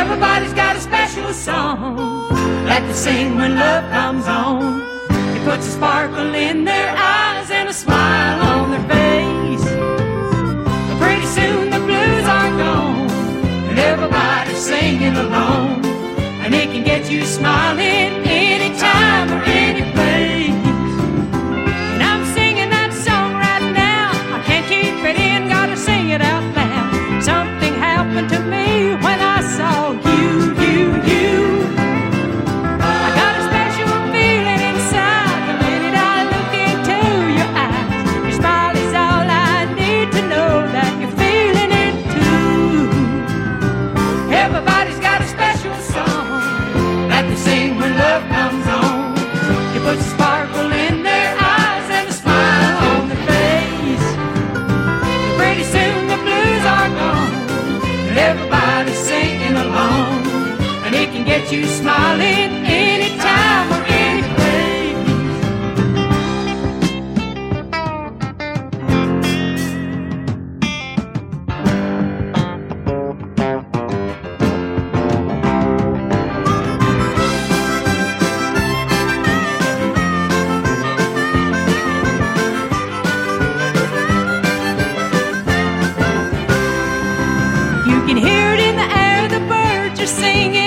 Everybody's got a special song that they sing when love comes on. It puts a sparkle in their eyes and a smile on their face. But pretty soon the blues are gone, and everybody's singing along. And it can get you smiling. get you smiling anytime or any. You can hear it in the air, the birds are singing.